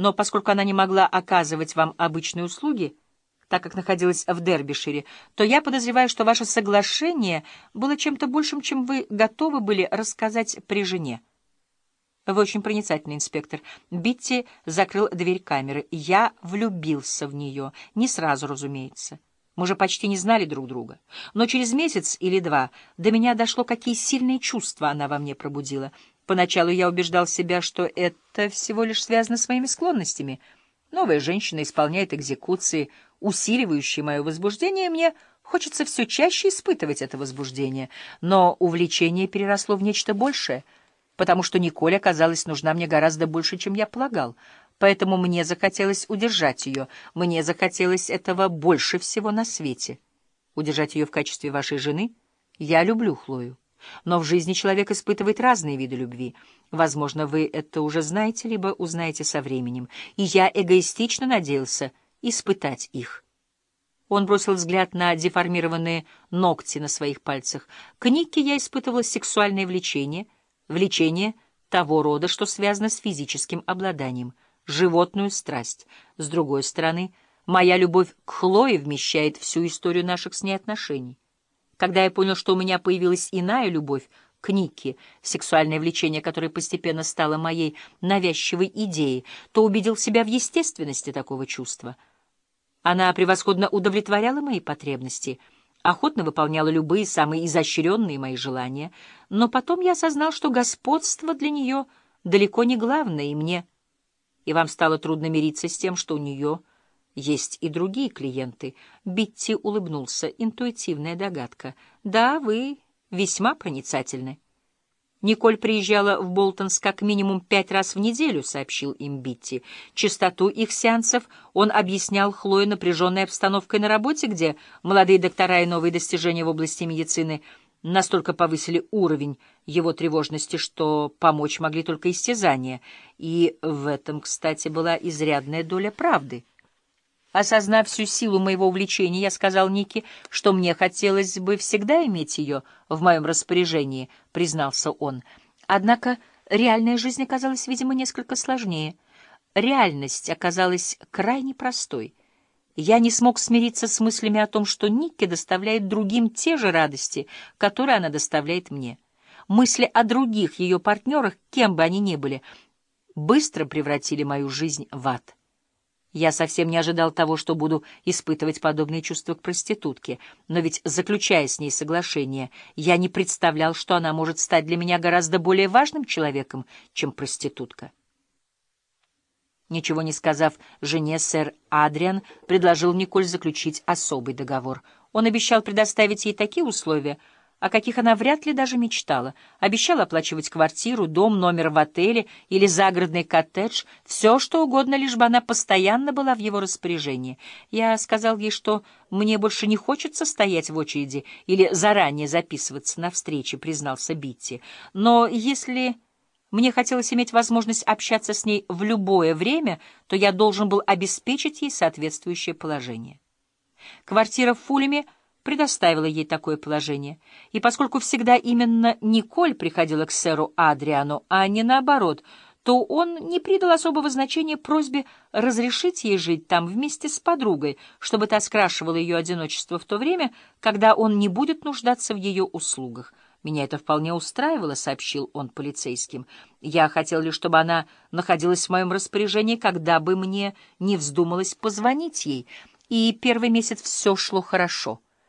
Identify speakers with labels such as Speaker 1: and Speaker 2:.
Speaker 1: Но поскольку она не могла оказывать вам обычные услуги, так как находилась в Дербишире, то я подозреваю, что ваше соглашение было чем-то большим, чем вы готовы были рассказать при жене. Вы очень проницательный инспектор. Битти закрыл дверь камеры. Я влюбился в нее. Не сразу, разумеется. Мы же почти не знали друг друга. Но через месяц или два до меня дошло, какие сильные чувства она во мне пробудила. Поначалу я убеждал себя, что это всего лишь связано с моими склонностями. Новая женщина исполняет экзекуции, усиливающие мое возбуждение, и мне хочется все чаще испытывать это возбуждение. Но увлечение переросло в нечто большее — потому что Николь оказалась нужна мне гораздо больше, чем я полагал. Поэтому мне захотелось удержать ее. Мне захотелось этого больше всего на свете. Удержать ее в качестве вашей жены? Я люблю Хлою. Но в жизни человек испытывает разные виды любви. Возможно, вы это уже знаете, либо узнаете со временем. И я эгоистично надеялся испытать их. Он бросил взгляд на деформированные ногти на своих пальцах. К Нике я испытывала сексуальное влечение — влечение того рода, что связано с физическим обладанием, животную страсть. С другой стороны, моя любовь к Хлое вмещает всю историю наших с ней отношений. Когда я понял, что у меня появилась иная любовь к Нике, сексуальное влечение, которое постепенно стало моей навязчивой идеей, то убедил себя в естественности такого чувства. Она превосходно удовлетворяла мои потребности — охотно выполняла любые самые изощренные мои желания, но потом я осознал, что господство для нее далеко не главное, и мне, и вам стало трудно мириться с тем, что у нее есть и другие клиенты. Битти улыбнулся. Интуитивная догадка. Да, вы весьма проницательны. Николь приезжала в Болтонс как минимум пять раз в неделю, сообщил им Битти. Частоту их сеансов он объяснял Хлое напряженной обстановкой на работе, где молодые доктора и новые достижения в области медицины настолько повысили уровень его тревожности, что помочь могли только истязания. И в этом, кстати, была изрядная доля правды. Осознав всю силу моего увлечения, я сказал Нике, что мне хотелось бы всегда иметь ее в моем распоряжении, признался он. Однако реальная жизнь оказалась, видимо, несколько сложнее. Реальность оказалась крайне простой. Я не смог смириться с мыслями о том, что Нике доставляет другим те же радости, которые она доставляет мне. Мысли о других ее партнерах, кем бы они ни были, быстро превратили мою жизнь в ад. Я совсем не ожидал того, что буду испытывать подобные чувства к проститутке, но ведь, заключая с ней соглашение, я не представлял, что она может стать для меня гораздо более важным человеком, чем проститутка. Ничего не сказав жене, сэр Адриан предложил Николь заключить особый договор. Он обещал предоставить ей такие условия — о каких она вряд ли даже мечтала. Обещала оплачивать квартиру, дом, номер в отеле или загородный коттедж, все что угодно, лишь бы она постоянно была в его распоряжении. Я сказал ей, что мне больше не хочется стоять в очереди или заранее записываться на встречи, признался Битти. Но если... Мне хотелось иметь возможность общаться с ней в любое время, то я должен был обеспечить ей соответствующее положение. Квартира в Фулеме — предоставила ей такое положение. И поскольку всегда именно Николь приходила к сэру Адриану, а не наоборот, то он не придал особого значения просьбе разрешить ей жить там вместе с подругой, чтобы та скрашивала ее одиночество в то время, когда он не будет нуждаться в ее услугах. «Меня это вполне устраивало», — сообщил он полицейским. «Я хотел лишь, чтобы она находилась в моем распоряжении, когда бы мне не вздумалось позвонить ей, и первый месяц все шло хорошо».